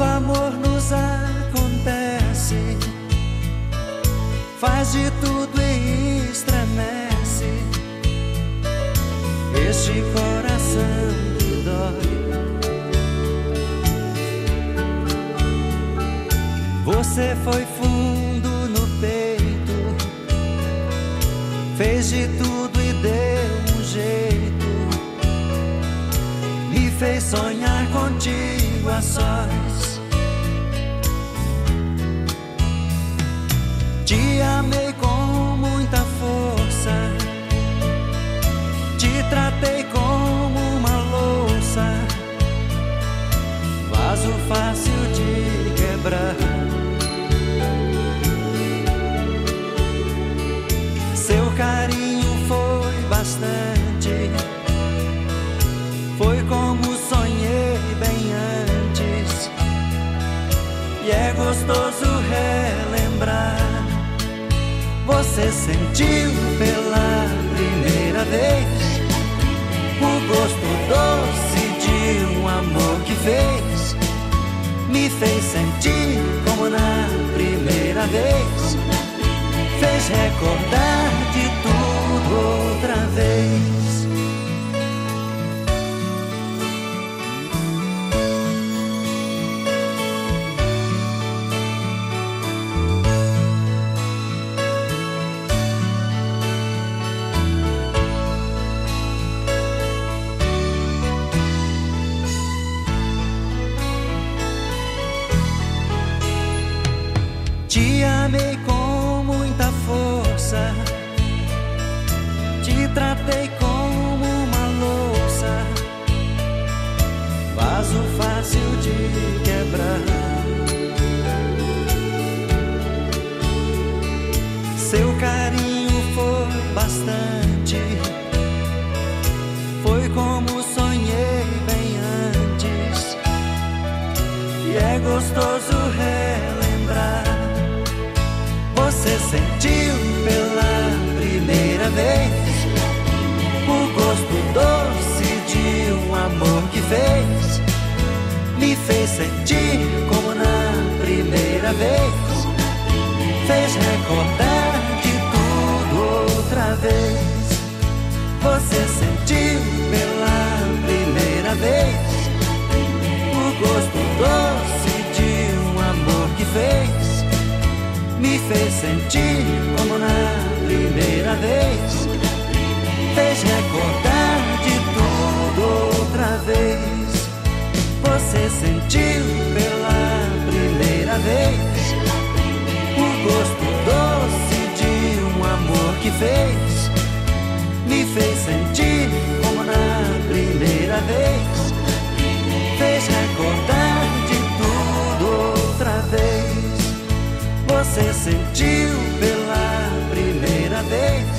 quando amor nos acontece, faz de tudo e estremece. Este coração que dói. Você foi fez sonhar contigo a sós. Te amei com muita força, te tratei Você sentiu pela primeira vez o gosto doce de um amor que fez, me fez sentir como na primeira vez, fez recordar de tudo outra vez. Te amei com muita força, te tratei como Você sentiu pela primeira vez o gosto doce de um amor que fez me fez sentir como na primeira vez. Fez recordar você sentiu pela primeira vez.